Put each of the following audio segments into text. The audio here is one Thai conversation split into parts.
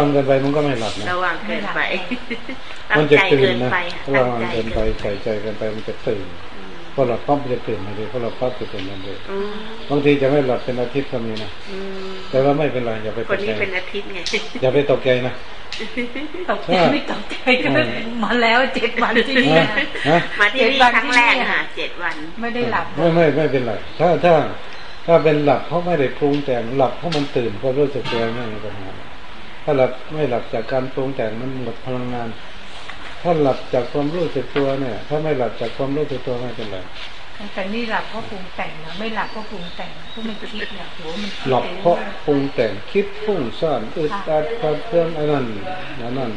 ฟังเกินไปมันก็ไม่หลับนะระวังเกินไปตั้มังนจะใจตื่นเกินนะไประตั้งวังใจเกินไปเกินใส่ใจเกินไปมันจะตื่นพอหลับปั๊บมันจะตื่นทันทีพอหลับปั๊บจะตื่นทันทีอืมบางทีจะไม่หลับเป็นอาทิตย์ก็มีนะอืมแต่ว่าไม่เป็นไรอย่าไปคตนกนี้ใจเป็นอาทิตย์ไงอย่าไปตกใจนะตกใจไม่ตกใจก็มาแล้วเจ็ดวันที่นี่นะนะมาที่นี่เจ็ดวันครั้งแรกที่นี่ค่ะเจ็ดวันไม่ได้หลับไม่ไม่ไม่เป็นไรถ้าถ้าถ้าเป็นหลับเพราะไม่ได้ปรุงแต่งหลับเพราะมันตื่นก็รู้สึกตัวไม่มีปัญหา ถ้าหลับไม่หลับจากการปรุงแต่งมันหมดพลังงาน ถ้าหลับจากความรู้สึกตัวเนี่ย ถ้าไม่หลับจากความรู้สึกตัวไม่เป็นไรแต่นี่หลับเพราะปรุงแต่งนะไม่หลับเพราะปรุงแต่งเพราะมันคิดเนี่ยหัวมันคิดหลับไปเพราะปรุงแต่งคิดฟุ้งซ่านอึดอัดกระเพื่องไอ้นั่นนั่นนั่น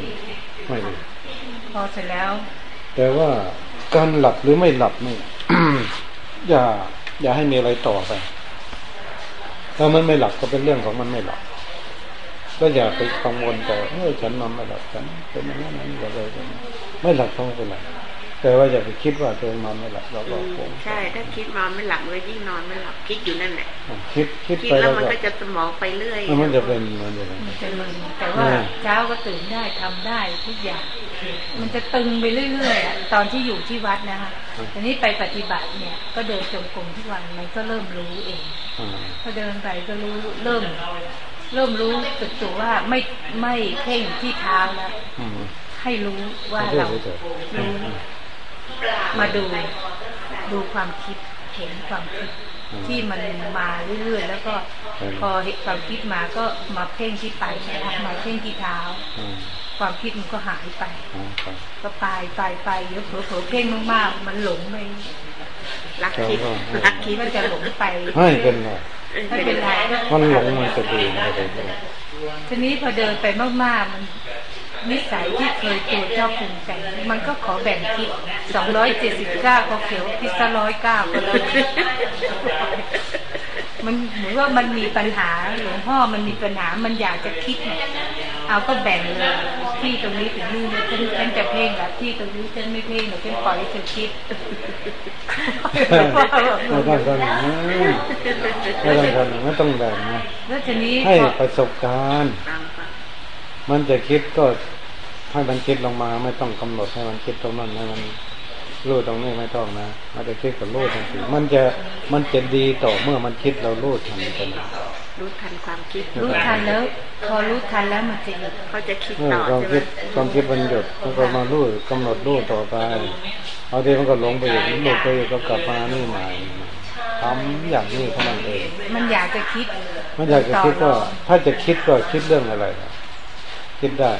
ไม่ดีพอเสร็จแล้ว แต่ว่าการหลับหรือไม่หลับนี่อย่า อย่าให้มีอะไรต่อไปถ้ามันไม่หลับก็เป็นเรื่องของมันไม่หลับ ก็อย่าไปกังวลแต่เมื่อฉันนอนไม่หลับฉันเป็นอย่างนั้นอย่างนี้อะไรแบบนี้ไม่หลับก็ไม่เป็นไรแต่ว่าอย่าไปคิดว่าตัวเองนอนไม่หลับเราก็คงใช่ถ้าคิดนอนไม่หลับมันก็ยิ่งนอนไม่หลับคิดอยู่นั่นแหละคิดคิดคิดไปแล้แล้ววมันก็ก็จะสมองไปเรื่อยมันจะเป็นมันจะเป็นมันจะมึนแต่ว่าอืมเช้าก็ตื่นได้ทำได้ทุกอย่าง มันจะตึงไปเรื่อยๆอะตอนที่อยู่ที่วัดนะคะทีนี้ไปปฏิบัติเนี่ย ก็เดินจงกรมทุกวันมันก็เริ่มรู้เองอ่าพอเดินไปก็รู้เริ่ม เริ่มรู้สึกตัวว่าไม่ไม่เพ่งที่เท้าแล้วอืมให้รู้ว่ารู้เรารู้จักรู้มาดูดูความคิดเห็นความคิดที่มันมาเรื่อยๆแล้วก็พอเห็นความคิดมาก็มาเพ่งที่ปลายเท้ามาเพ่งที่เท้าอืมความคิดมันก็หายไปอ่าครับก็ไปไปไปเดี๋ยวเผลอๆเพ่งมากๆ มันหลงไปรักคิดรักคิคิดดว่าจะหลงไปไม่เป็นไร ไม่เป็นไรมันหลงมันจะดีมันจะดีทีนี้พอเดินไปมากๆมันนิสัยที่เคยตัวชอบปรุงใจมันก็ขอแบ่งคิดสิบเก็เขียวพิซร้อยเก้าก็เลยมันเหมือนว่ามันมีปัญหาหลวงพ่อมันมีปัญหามันอยากจะคิด เนี่ยเอาก็แบ่งเลยที่ตรงนี้ถึงนี่นะฉันฉันจะเพ่งแบบที่ตรงนี้ฉันไม่เพ่งหรอกฉันปล่อยให้เธอคิดไม่ต้องทำอย่างนั้นไม่ต้องทำอย่างนั้นไม่ต้องแบ่งนะแล้วทีนี้ให้พอประสบการณ์ตามไปมันจะคิดก็ให้มันคิดลงมาไม่ต้องกำหนดให้มันคิดตรงนั้นให้มันรู้ตรงนี้ไม่ต้องนะมันจะคิดกับรู้ทันทีมันจะมันจะดีต่อเมื่อมันคิดเรารู้ทันที รู้ทันความคิด รู้ทันแล้วพอรู้ทันแล้วมันจะหยุดเขาจะคิดเมื่อต่อความใช่ไหมคิดความคิดมันหยุดมันก็มารู้กำหนดรู้ต่อไปเอาทีมันก็หลงไปอีกหลุดไปอีกก็กลับมานี่ใหม่ทำอย่างนี้เท่านั้นเองมันอยากจะคิดไม่อยากจะคิดก็ ถ้าจะคิดก็คิดเรื่องอะไรนะคิดได้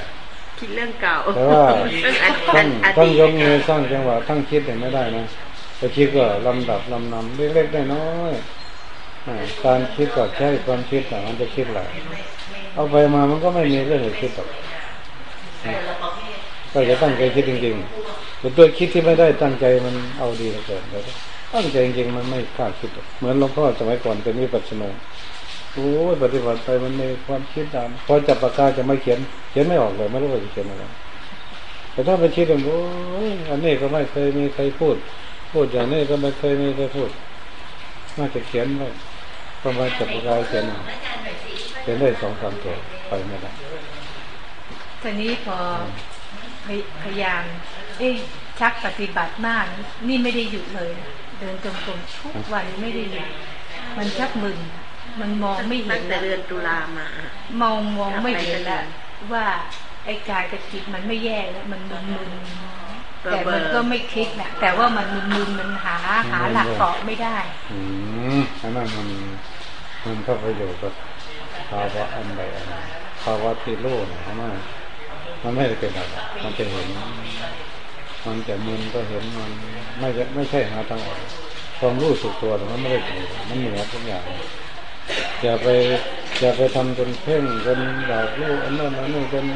คิดเรื่องเก่าแต่ว่าเรื่องอต้องอต้องดีตยกมือสร้างจังหวะทั้งคิดเนี่ยไม่ได้นะไปคิดก็ลำดับลำนำเล็กๆน้อยๆ อ่าการคิดก็ใช้ความคิดแต่มันจะคิดอะไรเอาไปมามันก็ไม่มีเรื่องให้คิดหรอกก็จะตั้งใจคิดจริงๆแต่ตัวคิดที่ไม่ได้ตั้งใจมันเอาดีเหลือเกินแต่ตั้งใจจริงๆมันไม่กล้าคิดเหมือนหลวงพ่อสมัยก่อนเป็นวิปัสสนาโอ้ยปฏิบัติไปมันมีความคิดตามพอจับปากกาจะไม่เขียนเขียนไม่ออกเลยไม่รู้ว่าจะเขียนอะไรแต่ถ้าไปคิดว่าโอ้ยอันนี้ก็ไม่เคยมีใครพูด พูดอย่างนี้ก็ไม่เคยมีใครพูด น่าจะเขียนไว้ประมาณจับกายเขียนเอาเขียนได้สองสามตัวไปไม่ได้ทีนี้พอพยพยายามเอ้ยชักปฏิบัติมาก นี่ไม่ได้หยุดเลยนะเดินจงกรมทุกวันไม่ได้หยุดมันชักมึนมันมองไม่เห็ตั้นงแต่แล้วเดือนตุลามามองมองไม่เห็นแล้วว่าไอ้กายกับจิตมันไม่แย่แล้วมันมึนมึนๆ แต่มันก็ไม่คลิกนะแต่ว่ามันมึนมึนๆมันหาหาหลักเกาะไม่ได้ อืมอันนั้นมันมันเข้าไปอยู่กับภาวะอันใดอันหนึ่งภาวะที่รู้นะมันมันไม่ได้เป็นอะไรมันจะเห็น มันจะมึนก็เห็นมันไม่ใช่ไม่ใช่หาทางออกความรู้สึกตัวแต่มันไม่ได้เป็นมันเหนือทุกอย่างอย่าไปอย่าไปทำจนเพ่งจนอยากรู้อันนั้นอันนี้จน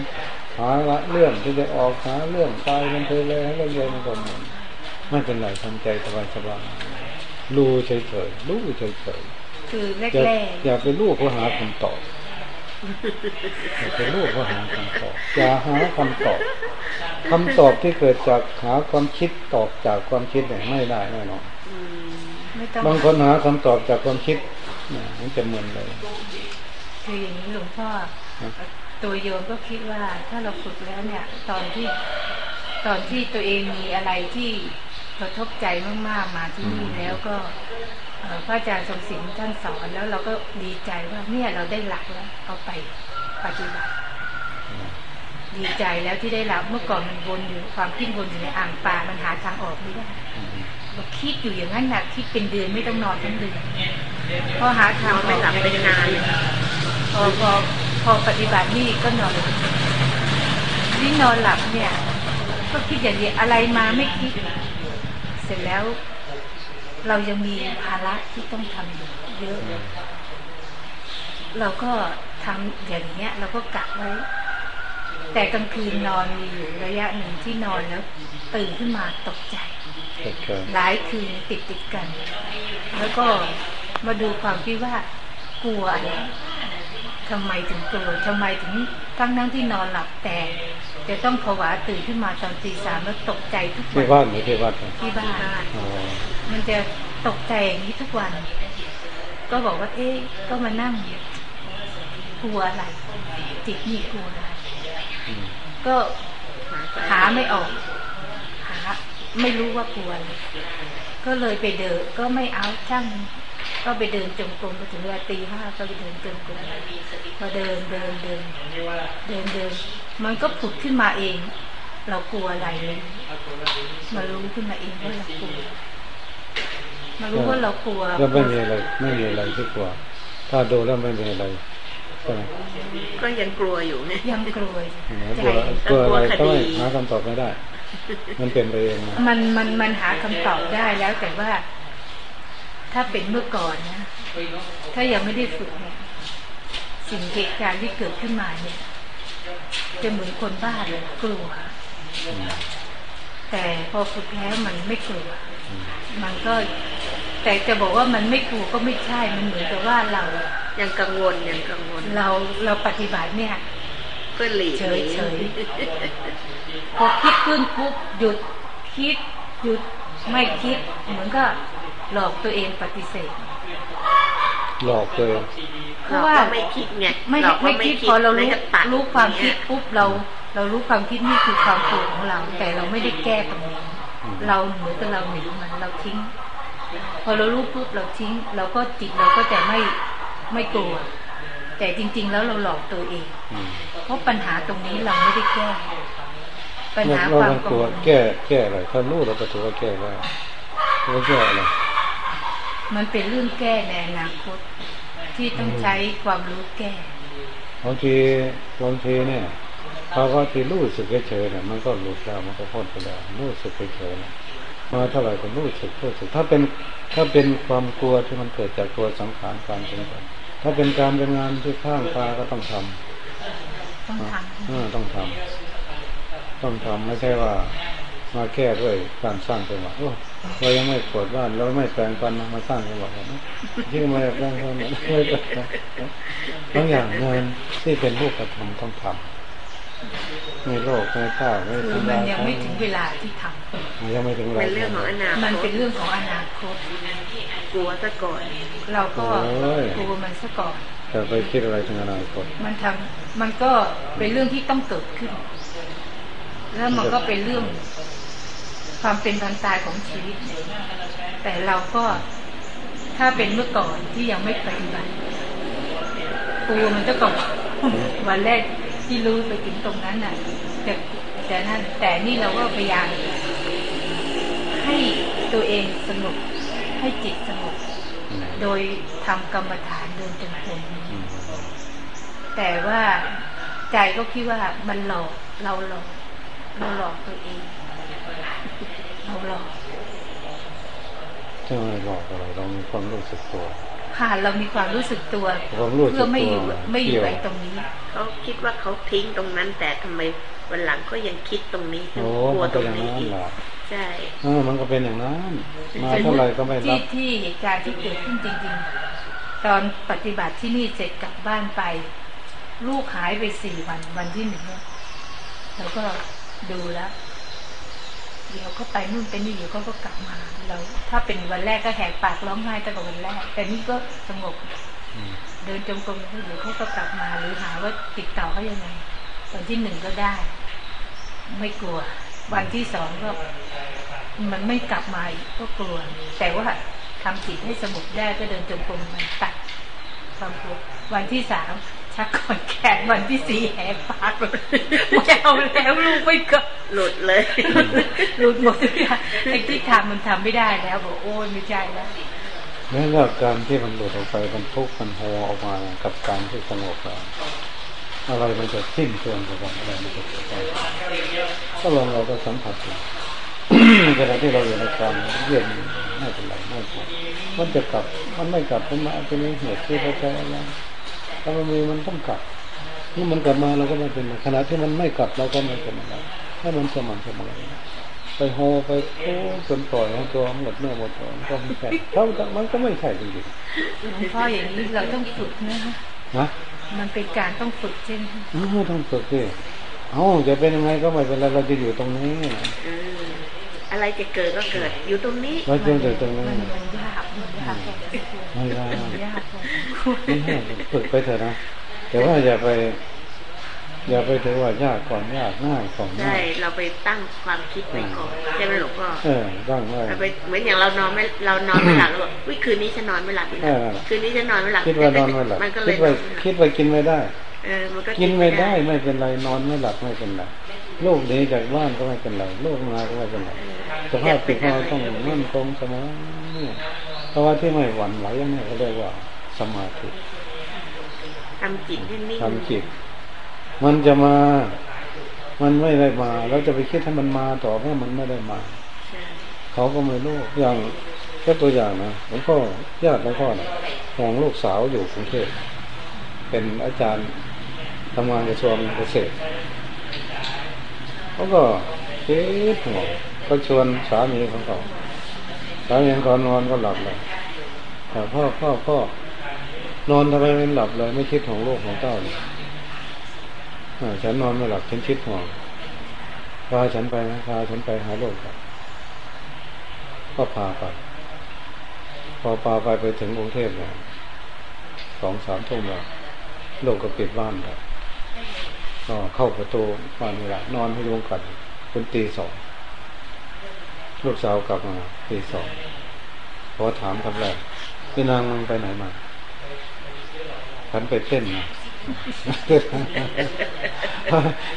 หาละเรื่องที่จะออกหาเรื่องตายมันเทเลยให้เรื่องเย็นก่อนไม่เป็นไรทำใจสบายสบายๆรู้เฉยๆรู้เฉยคือแรๆอย่ากๆอย่าไปรู้เพื่อหาคำตอบอย่าไปรู้เพื่อหาคำตอบอย่าหาคำตอบคำตอบที่เกิดจากหาความคิดตอบจากความคิดเนี่ยไม่ได้แน่นอนอืมไม่ต้องบางคนหาคำตอบจากความคิดเนี่ยมันจะเหมือนเลยคืออย่างนี้หลวงพ่อนะ ตัวโยมก็คิดว่าถ้าเราฝึกแล้วเนี่ย ตอนที่ตอนที่ตัวเองมีอะไรที่กระทบใจมากๆมาที่นี่แล้วก็เอ่อพระอาจารย์ทรงศิลป์ท่านสอนแล้วเราก็ดีใจว่าเนี่ยเราได้หลักแล้วเอาไปปฏิบัติ ดีใจแล้วที่ได้รับเมื่อก่อนมันวนอยู่ความคิดวนอยู่ในอ่างปลามันหาทางออกไม่ได้อืมเราคิดอยู่อย่างนั้นนะคิดเป็นเดือนไม่ต้องนอนทั้งเดือนพอหาทางออกไม่หลับเป็นนานพอพอ พอปฏิบัตินี่ก็นอนนี่นอนหลับเนี่ย ก็คิดอย่างเดียวอะไรมาไม่คิด เสร็จแล้ว เรายังมีภาระที่ต้องทำอยู่เยอะ เราก็ทำอย่างเงี้ย เราก็กะไว้ แต่กลางคืนนอนมีอยู่ระยะหนึ่งที่นอนแล้วตื่นขึ้นมาตกใจ หลายคืนติดติดกัน แล้วก็มาดูความคิดว่ากลัวอะไร ทำไมถึงกลัวทำไมถึงทั้งนั่งที่นอนหลับแต่จะต้องผวาตื่นขึ้นมาตอนตีสามแล้วตกใจทุกที่วับ้านนหรือที่วัดเนี่ยที่บ้านอ๋อมันจะตกใจอย่างนี้ทุกวัน ก็บอกว่าเอ๊ะก็มานั่งกลัวอะไรจิตนี่กลัวอะไรอืมก็หาไม่ออกหาไม่รู้ว่ากลัวอะไรก็เลยไปเดินก็ไม่เอาช่าง ก็ไปเดินจงกรมพอถึงเวลาตีห้าก็ไปเดินจงกรมพอเดินเดินเดินเดินเดิน มันก็ผุดขึ้นมาเอง เรากลัวอะไรเลยมารู้ขึ้นมาเองว่าเรากลัวมารู้ว่าเรากลัวแล้วไม่มีอะไรไม่มีอะไรที่กลัวถ้าดูแล้วไม่มีอะไรใช่ไหมก็ยังกลัวอยู่ไงยังกลัวใจกลัวกลัวอะไรก็ไม่หาคำตอบไม่ได้ มันเป็นไปเองมันมันมันหาคำตอบได้แล้วแต่ว่า ถ้าเป็นเมื่อก่อนนะ ถ้ายังไม่ได้ฝึกเนี่ย สิ่งเหตุการณ์ที่เกิดขึ้นมาเนี่ย จะเหมือนคนบ้าเลยกลัวอืมแต่พอฝึกแล้วมันไม่กลัวอืมมันก็ แต่จะบอกว่ามันไม่กลัวก็ไม่ใช่ มันเหมือนกับว่าเรา ยังกังวลยังกังวล เราเราปฏิบัติเนี่ยเพื่อหลีกเฉยหนีเฉยพอคิดขึ้นปุ๊บหยุดคิดหยุดไม่คิดเหมือนก็ หลอกตัวเองปฏิเสธ หลอกเลยเพเราราะว่าก็ไม่คิดไงไม่เราก็ไม่คิดพอเรารู้แล้วก็ตัดรู้ความคิดเนี่ยปุ๊บเรา เรารู้ความคิดนี่คือความโกรธของเรา แต่เราไม่ได้แก้ตรงนี้เราเหมือนกับเราหนีมันเราทิ้ง พอเรารู้ปุ๊บเราทิ้ง เราก็จิตเราก็จะไม่ไม่กลัวแต่จริง ๆ แล้วเราหลอกตัวเองอืมเพราะปัญหาตรงนี้เราไม่ได้แก้ปัญหาเราความต้องกักงลัววลแก้แก้อะไรถ้ารู้เราก็ถือว่าแก้ได้เราแก้อะไร มันเป็นเรื่องแก้ในอนาคต ที่ต้องใช้ความรู้แก้บางทีบางทีเนี่ยภาวะที่รู้สึกเฉยๆเนี่ยมันก็หลุดแล้วมันก็พ้นไปแล้วรู้สึกเฉยๆเนี่ยมาเท่าไหร่ก็รู้สึกรู้สึก ถ้าเป็นถ้าเป็นความกลัวที่มันเกิดจากตัวสังขารการปรุงแต่งถ้าเป็นการเป็นงานที่ข้างตาก็ต้องทำต้องทเออต้องทำต้องทำไม่ใช่ว่า มาแก้ด้วยการสร้างจังหวะโอ้ เรายังไม่ปวดบ้านเราไม่แปลงฟันมาสร้างจังหวะกันนะที่มาแปลงฟันเนี่ยไม่แปลงฟันบางอย่างงานที่เป็นรูปธรรมต้องทำไม่โลภไม่ฆ่าไม่ำคือทำมันลายยังไม่ถึงเวลาที่ทยังไม่ถึงวลาเป็นเรื่องของอนาคำตมันเป็นเรื่องของอนาคตกลัวซะก่อนเราก็โอ้ยกลัวมันซะก่อนแต่ไปคิดอะไรถึงอนาคตมันทำมันก็เป็นเรื่องที่ต้องเกิดขึ้น แล้วมันก็เป็นเรื่อง ความเป็นพันตายของชีวิต แต่เราก็ถ้าเป็นเมื่อก่อนที่ยังไม่ปฏิบัติกลัวมันจะก่อนวันแรกที่รู้ไปถึงตรงนั้นน่ะแต่แต่นั่นแต่นี่เราก็พยายามให้ตัวเองสงบให้จิตสงบโดยทำกรรมฐานเดินจงกรมแต่ว่าใจก็คิดว่ามันหลอกเราหลอกเราหลอกตัวเอง เราหลอกจะไม่บอกอะไรเรามีความรู้สึกตัวค่ะเรามีความรู้สึกตัวความรู้สึกเพื่อไม่อยู่ตัวไม่อยู่เกี่ยวไอ้ตรงนี้เขาคิดว่าเขาทิ้งตรงนั้น แต่ทำไมวันหลังก็ยังคิดตรงนี้โอ้กลัวมันตก็รงอย่างนี้นั้นอีกแหละใช่เออมันก็เป็นอย่างนั้นมาเท่าไหร่ก็ไม่รัที่บที่เหตุการณ์ที่เกิดขึ้นจริงๆ ตอนปฏิบัติที่นี่เสร็จกลับบ้านไป ลูกหายไปสี่วันวันที่หนึ่งเนี่ยเราก็ดูแล้ว เดี๋ยวก็ไปนู่นไปนี่เดี๋ยวเขาก็กลับมาเราถ้าเป็นวันแรกก็แหกปากร้องไห้ตั้งแต่วันแรก แต่นี่ก็สงบอืมเดินจงกรมเขาอยู่เขาก็กลับมาหรือหาว่าติดต่อเขายังไงวันที่หนึ่งก็ได้ ไม่กลัว วันที่สองก็ มันไม่กลับมาอีกก็กลัว แต่ว่าทำจิตให้สงบได้ก็เดินจงกรมมันตัดความกลัววันที่สาม ชักก่อนแขนวันที่สี่แหกปากเลยไม่เอาแล้วลูกไม่ก็หลุดเลย หลุดหมดทุกอย่างไอ้ที่ทำมันทำไม่ได้แล้วบอกโอ้ยไม่ใช่แล้วแม้ว่าการที่มันหลุดออกไปมันทุกข์มันโฮออกมากับการที่สงบแล้วอะไรมันจะสิ้นเชิงกับอะไรมันจะเกิดไปก็ลองเราก็สัมผัสดูขณะที่เราอยู่ในการเย็นไม่เป็นไรไม่เป็นไรมันจะกลับมันไม่กลับมันมาจะมีเหตุที่เขาใจอะไร ถ้ามันมีมันต้องกลับนี่มันกลับมาเราก็ไม่เป็นไรขณะที่มันไม่กลับเราก็ไม่เป็นไรให้มันสม่ำเสมอไปโฮไปโอ้จนปล่อยให้ตัวหมดเนื้อหมดตัวมันก็ไม่ใช่เท่ามันก็ไม่ใช่จริงหลวงพ่ออย่างนี้เราต้องฝึกนะๆนะมันเป็นการต้องฝึกใช่ไหมอ้าวต้องฝึกดิเอ้าจะเป็นยังไงก็ไม่เป็นไรเราจะอยู่ตรงนี้เอออะไรจะเกิดก็เกิด อยู่ตรงนี้เราจะอยู่ตรงนี้มันมันยากมันยากพอสมควรไม่ได้มันยากพอสมควรไม่ให้ฝึกไปเถอะนะแต่ว่าอย่าไป อย่าไปถือว่ายากก่อนยากง่ายก่อนใช่ง่ายเราไปตั้งความคิดไว้ก่อนใช่ไหมหลวงพ่อเออตั้งไว้เราไปเหมือนอย่างเรานอนไม่เรานอนไม่หลับแล้วบอกวิคืนนี้ฉันนอนไม่หลับอีกเอแล้วอคืนนี้ฉันนอนไม่หลับคิดว่านอนไม่หลับมันก็เลคิยดว่านอนไม่หลับคิดว่ากินไม่ได้เออมันก็กินไม่ได้ไม่เป็นไรนอนไม่หลับไม่เป็นไร ลูกหนีจากบ้านก็ไม่เป็นไรลูกมาก็ไม่เป็นไรสภาพจิตเราต้องมั่นคงเสมอเนี่ยเพราะว่าที่ไม่หวั่นไหวอย่างนี้เขาเรียกว่าสมาธิทำจิตให้นิ่งทำจิต มันจะมา มันไม่ได้มา เราจะไปคิดให้มันมาต่อเมื่อมันไม่ได้มาใช่เขาก็ไม่รู้อย่างแค่ตัวอย่างนะหลวงพ่อญาติหลวงพ่อนะของลูกสาวอยู่กรุงเทพเป็นอาจารย์ทำงานกระทรวงเกษตร เขาก็คิดหัวก็ชวนสามีของเขาสามีของเขานอนก็หลับเลยแต่พ่อพ่อพ่อนอนทำไมไม่หลับเลย ไม่คิดของโลกของเต้าเลยฉันนอนไม่หลับฉันคิดห่วงพาฉันไปนะพาฉันไปหาโลกครับก็พาไป พอพาไปไปถึงกรุงเทพเนี่ยสองสามทุ่มแล้วลูกก็ปิดบ้านแล้ว เข้าประตูบ้านนี่แหละนอนให้ยุงกัดเป็นตีสองลูกสาวกลับมาตีสองพอถามคำแรกพี่นางมึงไปไหนมาฉันไปเต้นมา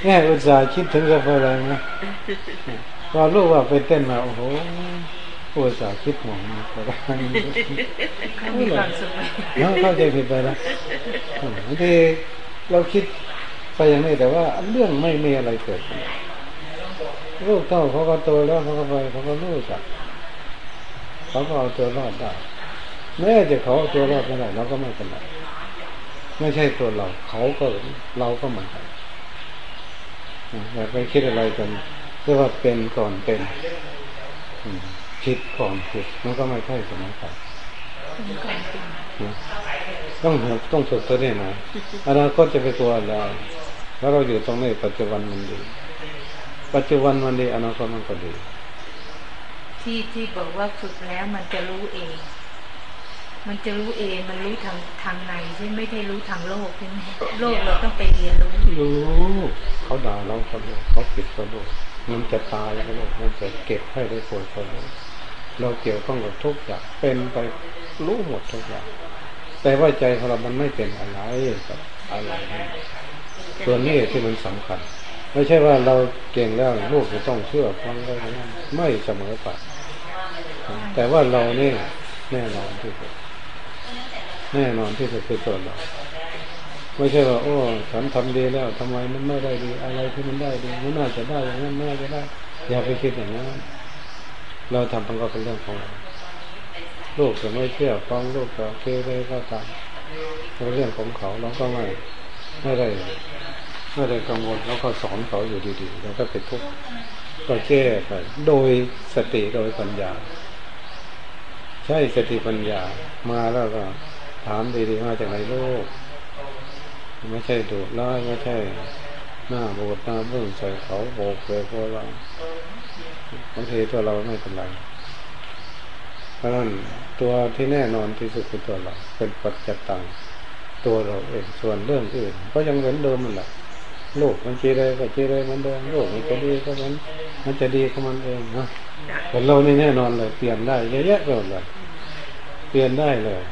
เนี่ยอุตส่าห์คิดถึงกับอะไรนะพอลูกว่าไปเต้นมาโอ้โหอุตส่าห์คิดห่วงมันก็ได้เขามีความสุขไหมแล้วเข้าใจผิดไปนะบางทีเราคิด ไปอย่างนี้แต่ว่าเรื่องไม่มีอะไรเกิดขึ้นลูกเต้าเขาก็โตแล้วเขาก็ไปเขาก็รู้จักเขาก็เอาตัวรอดได้แม้จะเขาเอาตัวรอดไม่ได้เราก็ไม่เป็นไรไม่ใช่ตัวเรา เขาก็เราก็เหมือนกันอย่าไปคิดอะไรกันเรียกว่าเป็นก่อนเป็นอืมผิดก่อนผิดมันก็ไม่ใช่สมกันมีความเป็นต้องฝึกต้องฝึกตัวนี้นะอนาคตจะไปตัวอะไร แล้วเราอยู่ตรงนี้ปัจจุบันมันดี ปัจจุบันมันดีอนาคตมันก็ดี ที่ที่บอกว่าฝึกแล้วมันจะรู้เอง มันจะรู้เองมันรู้ทางทางในใช่ไหมไม่ได้รู้ทางโลกใช่ไหมโลกเราต้องไปเรียนรู้รู้เขาด่าเราก็รู้เขาผิดก็รู้มันจะตายก็รู้มันจะเก็บให้ได้ป่วยก็รู้เราเกี่ยวข้องกับทุกอย่างเป็นไปรู้หมดทุกอย่างแต่ว่าใจของเรามันไม่เป็นอะไรกับอะไร ส่วนนี้ที่มันสำคัญ ไม่ใช่ว่าเราเก่งแล้วลูกจะต้องเชื่อฟังอะไรนั้ไม่เสมอไปแต่ว่าเราเนี่ยแน่นอนที่สุดแน่นอนที่สุดคือตัวเราไม่ใช่ว่าโอ้ฉันทำดีแล้วทำไมมันไม่ได้ดี อะไรที่มันได้ดีมันน่าจะได้อย่างนั้นน่าจะได้ อย่าไปคิดอย่างนั้นเราทำมันก็เป็นเรื่องของเราลูกจะไม่เชื่อฟังลูกจะเกเรก็ตามเป็นเรื่องของเขาเราก็ไม่ไม่ได้ ไม่ได้กังวลแล้วก็สอนเขาอยู่ดีๆ แล้วก็เป็นทุกข์ก็แก้ไปโดยสติโดยปัญญา ใช่สติปัญญามาแล้วก็ถามดีๆมาจากไหนโลก ไม่ใช่ดูร้ายไม่ใช่หน้าโบดหน้าเบื้องใส่เขาโบกเลยพวกเราบางทีตัวเราไม่เป็นไรเพราะนั้นตัวที่แน่นอนที่สุดคือตัวเรา เป็นปัจจตังตัวเราเองส่วนเรื่องอื่น ก็ยังเหมือนเดิมมันแหละ โลกมันจีเลยก็จีเลยเหมือนเดิมโลกมันจะดีก็มัน มันจะดีของมันเองนะแต่เรานี่แน่นอนเลยเปลี่ยนได้เยอะแยะไปหมดเลยเปลี่ยนได้เลย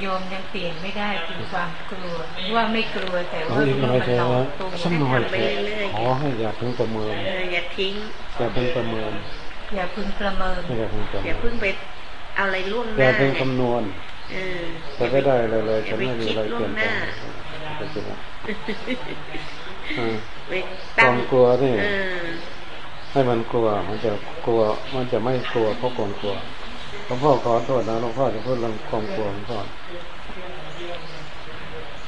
โยมยังเปลี่ยนไม่ได้คือความกลัวว่าไม่กลัวแต่เอาว่าอีกหน่อยเถมันหลออะกตัวสักหน่อยเถอะขอให้อย่าเพิ่งประเมินเอออย่าทิ้งอย่าเพิ่งประเมินอย่าพึงประเมินไม่อย่าเพิ่งประอเมิย่านเพิ่งไปเอาอะไรล่วงหอย่าน้าเพิ่งไงคำนวณเออจะไม่ได้เลยเลยอย่าฉันไปไม่มีคิดอะไรล่เปวลี่ยงนหแปลน้างอ่าไป คตั้งวามกลัวนี่เออให้มันกลัว มันจะกลัว มันจะไม่กลัวเพราะความกลัวหลวงพ่อขอโทษนะหลวงพ่อจะพูดเรื่องความกลัวหลวงพ่อ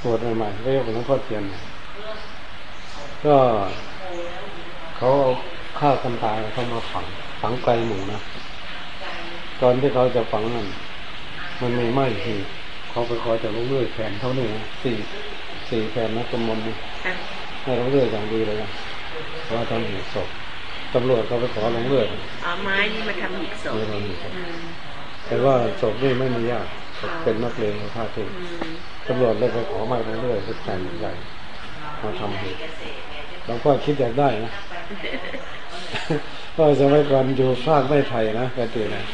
ปวดใหม่ๆก็ยกเป็นหลวงพ่อเทียนเนี่ยก็เขาเอาฆ่ากันตายเขามาฝังฝังไกลหมู่นะตอนที่เขาจะฝังนั่นมันมีไหม้ทีเขาไปขอจากลูกเลื่อยแผ่นเท่านี้นะสี่สี่แผ่นนะจำนวนนี้อะ ให้ลงเลื่อยอย่างดีเลยนะเพราะว่าทำหีบศพตำรวจเขาไปขอลงเลื่อยเอาไม้นี่มาทำหีบศพไม่ทำหีบศพอืมแต่ว่าศพนี่ไม่มีญาติเป็นนักเลงของข้าที่อืมตำรวจเลยไปขอไม้ลงเลื่อยเป็นแผ่นใหญ่มาทำหีบหลวงพ่อคิดอยากได้นะก็สมัยก่อนอยู่ภาคไม่ไทยนะกตินะ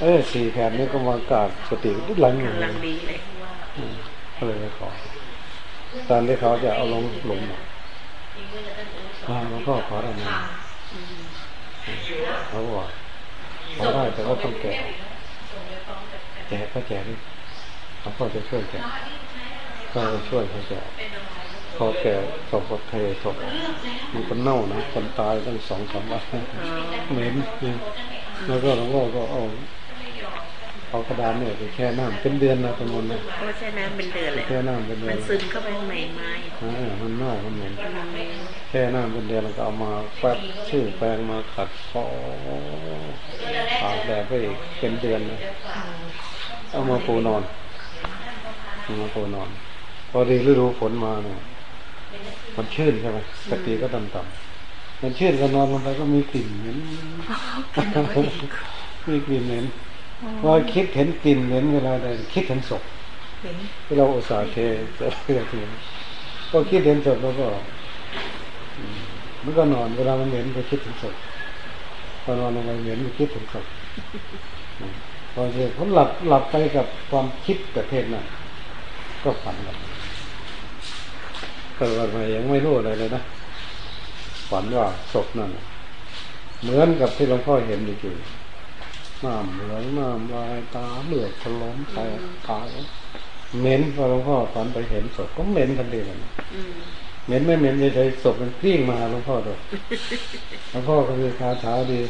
เออสี่แผ่นนี้ก็มากราบสติทุกหลังอยู่กำลังดีเลยอืมก็เลยไปขอตอนที่เขาจะเอาลงหลุมอะอ่า หลวงพ่อขอได้ไหมอืมเขาบอกว่าขอได้แต่ว่าต้องแกะแกะก็แกะดิเขาก็จะช่วยแกะก็จะช่วยเขาแกะพอแกะศพก็เทศพมันก็เน่านะคนตายตั้งสองสามวันอ๋อเหม็นเนี่ยแล้วก็หลวงพ่อก็เอาเอากระดานเนี่ยไปแช่น้ำเป็นเดือนนะจำนวนนะเพราะฉะนั้นเป็นเดือนเลยแช่น้ำเป็นเดือมันนซึมเข้าไปข้างในไม้อ่า มันเน่ามันเหม็นอืมแช่น้ำเป็นเดือนแล้วก็เอามาแป๊บชื่อแปรงมาขัดฟอตากแดดไปอีกเป็นเดือนเลยเอามาปูนอนเอามาปูนอน พอดีฤดูฝนมาเนี่ยมันชื้นใช่ไหมกติก็ต่ำๆมันชื้นก็นอนลงไปก็มีกลิ่นเหม็นมีกลิ่นเหม็นพอคิดเห็นกลิ่นเหม็นเวลาใดคิดเห็นศพเห็นที่เราอุตส่าห์เทจะเพื่อเห็น ก็คิดเห็นศพแล้วก็มันก็นอนเวลามันเหม็นก็คิดถึงศพพอนอนลงไปเหม็นก็คิดถึงศพพอเสร็จผมหลับหลับไปกับความคิดประเภทนั้นก็ฝันแบบเกิดวันใหม่ยังไม่รู้อะไรเลยนะฝันว่าศพนั่นเหมือนกับที่หลวงพ่อเห็นจริงๆน้ำเหลืองน้ำลายตาเหลือดถลอมแตกตาย เหม็นพอหลวงพ่อฝันไปเห็นศพก็เหม็นทันทีเลยอืมเหม็นไม่เหม็นเฉยๆศพมันกลิ้งมาหาหลวงพ่อด้วยหลวงพ่อก็มีคาถาดี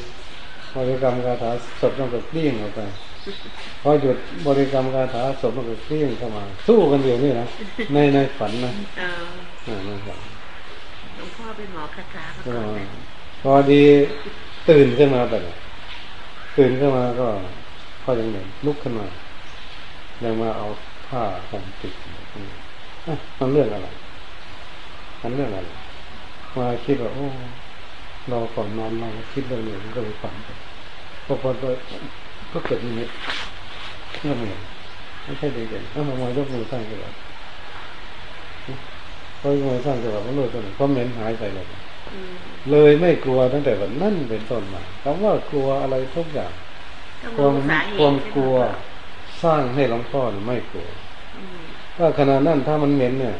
บริกรรมคาถาศพต้องก็กลิ้งออกไปพอหยุดบริกรรมคาถาศพมันก็กลิ้งเข้ามา สู้กันอยู่นี่นะในในฝันนะเอออ่าในฝันหลวงพ่อเป็นหมอคาถามาก็ก่อนนะพอดีตื่นขึ้นมาแบบตื่นขึ้นมาก็ ก็ยังเหม็นลุกขึ้นมายังมาเอา ผ้าห่มติดอะมันเรื่องอะไร มันเรื่องอะไรมาคิดว่าโอ้เราก่อนนอนมาคิดเรื่องนี้มันก็เลยฝันไปพอพอก็ก็เกิดนิมิตเรื่องนี้ไม่ใช่ดีเด่นแล้วมามายกมือสร้างจังหวะพอยกมือสร้างจังหวะมันรู้ตัวหนึ่งเพราะเหม็นหายไปเลยอืมเลยไม่กลัวตั้งแต่วันนั้นเป็นต้นมาคำว่ากลัวอะไรทุกอย่างต้องความรู้สาเหตุความกลัวสร้างให้หลวงพ่อเนี่ยไม่กลัวอืม ถ้าขนาดนั้นถ้ามันเหม็นเนี่ย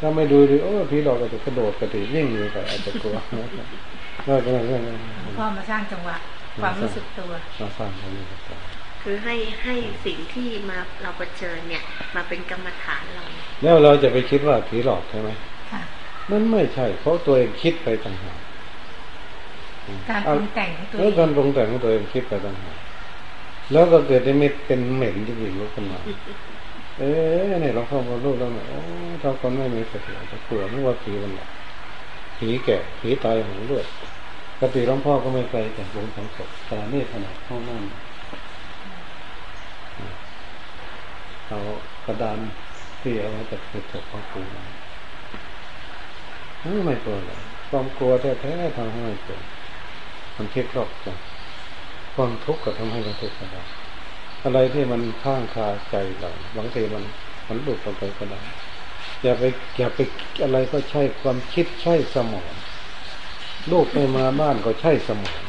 ถ้าไม่ดูดีโอ้พี่เราก็จะกระโดดกระติวิ่งหนีไปอาจจะกลัวก็ขนาดนั้นหลวงพ่อมาสร้างจังหวะ ความรู้สึกตัวมาสร้างตรงนี้ครับคือให้ให้สิ่งที่มาเราเผชิญเนี่ย มาเป็นกรรมฐานเรา แล้วเราจะไปคิดว่าผีหลอกใช่ไหมค่ะมันไม่ใช่เพราะตัวเองคิดไปต่างหากการปรุงแต่งของตัวแล้เอวงการปรุงแต่งของตัวเองคิดไปต่างหากแล้วก็เกิดนิมิตเป็นเหม็นจริงๆลุกขึ้นมา เอ๊ะเนี่ยเราเข้ามาลูกแล้วเนี่ยโอ้ถ้าคนไม่มีสติจจะกลัวนึกว่าผีมันหลอกผีแก่ผีตายหงเลือดกติหลวงพ่อก็ไม่ไกลจากวงสังศพแต่นี่ขนาดห้องนั่นเอากระดานที่เอามาจากศพพ่อปู่ไม่กลัวเลยความกลัวแท้ๆทำให้ไม่กลัวมันคิดรอบจังความทุกข์ก็ทำให้เราทุกข์ได้ อะไรที่มันข้างคาใจเราบางทีมันมันหลุดออกไปก็ได้อย่าไปอย่าไปอะไรก็ใช้ความคิดใช้สมองลูกไปมาบ้านก็ใช้สมอง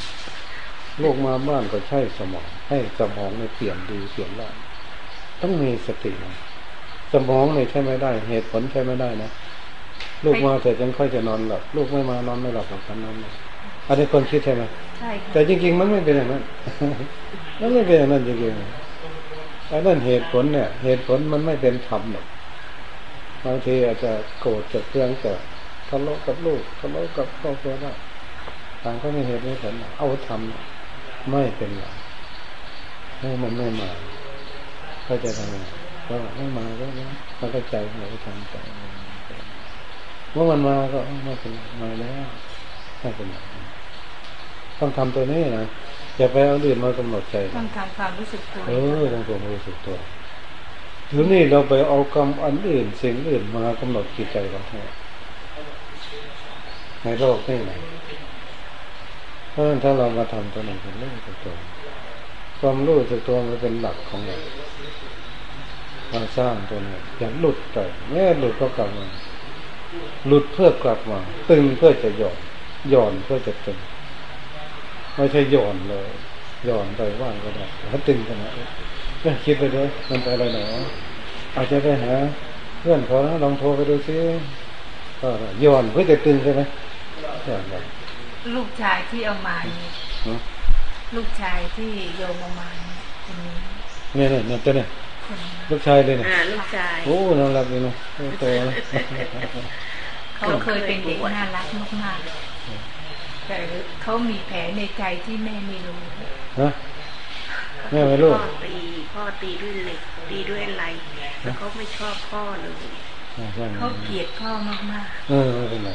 ลูกมาบ้านก็ใช้สมอง ให้สมองเนี่ยเปลี่ยนดีเปลี่ยนร้ายต้องมีสตินะสมองเนี่ยใช้ไม่ได้ เหตุผลใช้ไม่ได้นะลูกมาเสร็จยังค่อยจะนอนหลับลูกไม่มานอนไม่หลับหรอกกันนอนไม่อันนี้คนคิดใช่ไหมใช่ค่ะแต่จริงๆมันไม่เป็นอย่างนั้น มันไม่เป็นอย่างนั้นจริงๆไอันนั้นเหตุผลเนี่ย เหตุผลมันไม่เป็นธรรมหรอกบางทีอาจจะโกรธจะเคืองจะทะเลาะกับลูกทะเลาะกับครอบครัวได้ต่างก็มีเหตุไมีผลเอาทำไม่เป็นไรให้มันไม่มาก็จะทำไงก็ไม่มาก็มันก็ใจเราก็ทำใจเมื่อมันมาก็ไม่เป็นมาแล้วไม่เป็นไรต้องทำตัวนี้นะ อย่าไปเอาอื่นมากำหนดใจต้องทำความรู้สึกตัวเออต้องตัวรู้สึกตัวทีนี้เราไปเอากรรมอันอื่นสิ่งอื่นมากำหนดจิตใจเราแท้ในโลกนี่นะเพราะฉะนั้นถ้าเรามาทำตัวนี้เป็นเรื่องสึกตัวความรู้สึกตัวมันเป็นหลักของเรามาสร้างตัวนี้อย่าหลุดไปแม้หลุดก็กลับมาหลุดเพื่อกลับมา ตึงเพื่อจะหย่อนหย่อนเพื่อจะตึง ไม่ใช่หย่อนเลยหย่อนไปว่างก็ได้ถ้าตึงขนาดนี้ก็คิดไปด้วยมันไปอะไรหนออาจจะไปหาเพื่อนเขานะลองโทรไปดูซิก็หย่อนเพื่อจะตึงใช่ไหมหย่อนไปลูกชายที่เอามาเนี่ยฮะลูกชายที่โยมเอามาเนี่ยคนนี้เนี่ยเนี่ยเนี่ยตัวเนี่ยคนนี้ลูกชายเลยเนี่ยอ่าลูกชายโอ้น่ารักดีนะโตแล้วเขาเคยเป็นเด็กน่ารักมากๆ แต่เขามีแผลในใจที่แม่ไม่รู้ฮะแม่ไม่รู้พ่อตีพ่อตีด้วยเหล็กตีด้วยอะไรแล้วเขาไม่ชอบพ่อเลยอ่าใช่เขาเกลียดพ่อมากเออไม่เป็นไร